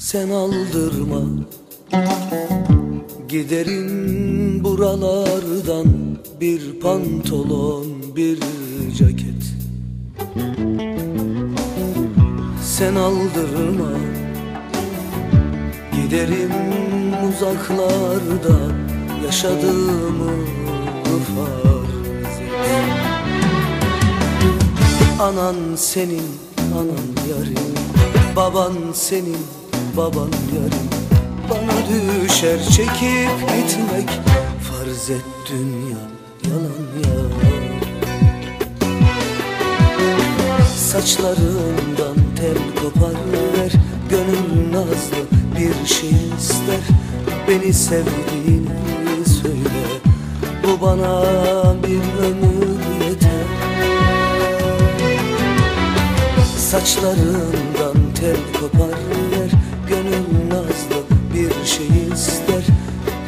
Sen aldırma. Giderin buralardan Bir pantolon bir ceket. Sen aldırma. Giderim uzaklarda Yaşadığımı farz et. Anan senin, anan yarim. Baban senin, baban yarim Bana düşer çekip gitmek Farz et dünya yalan ya Saçlarından tel kopar ver Gönül nazlı bir şey ister. Beni sevdiğini söyle Bu bana bir ömür yeter. Saçlarından tel kopar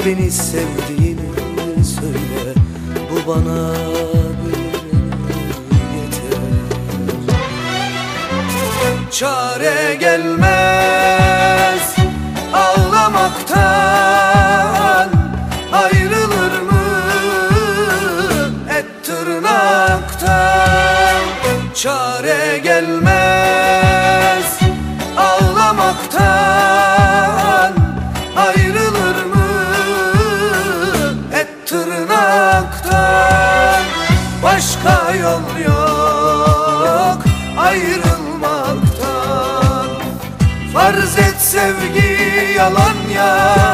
Beni sevdiğini söyle. Bu bana yeter. Çare gelmez ağlamaktan. Ayrılır mı et tırnaktan? Çare gelmez ağlamaktan Başka yol yok ayrılmaktan. Farz et sevgi yalan yarim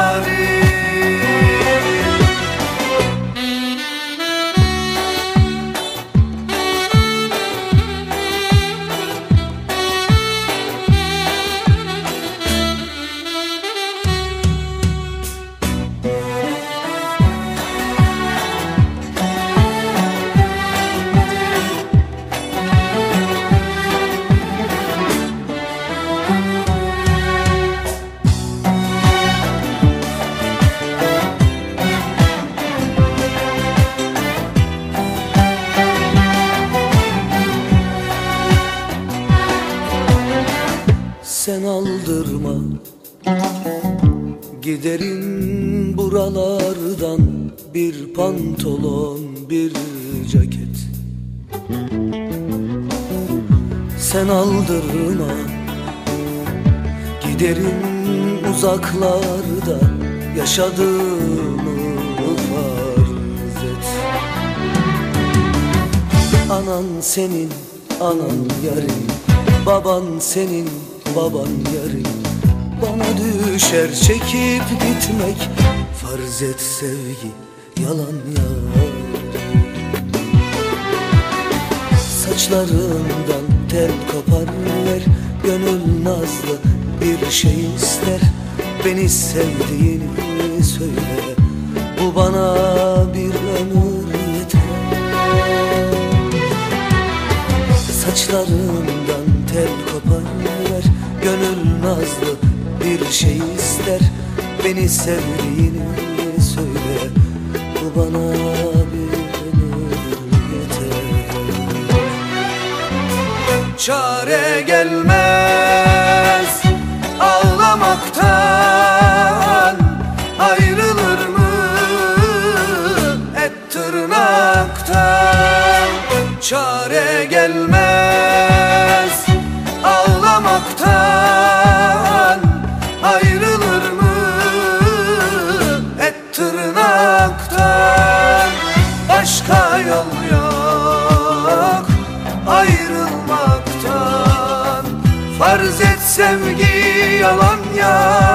aldırma Giderin buralardan Bir pantolon bir ceket. Sen aldırma. Giderin uzaklarda Yaşadığımı farz et. Anan senin, anan yarim Baban senin, baban yarim Bana düşer çekip gitmek. Farz et sevgi, yalan yar Saçlarından tel kopar ver Gönül nazlı bir şey ister. Beni sevdiğini söyle Bu bana bir ömür yeter. Saçlarından tel kopar Gönül nazlı bir şey ister. Beni sevdiğini söyle Bu bana bir ömür yeter. Çare gelmez ağlamaktan. Ayrılır mı et tırnaktan? Çare gelmez Farz et sevgi yalan ya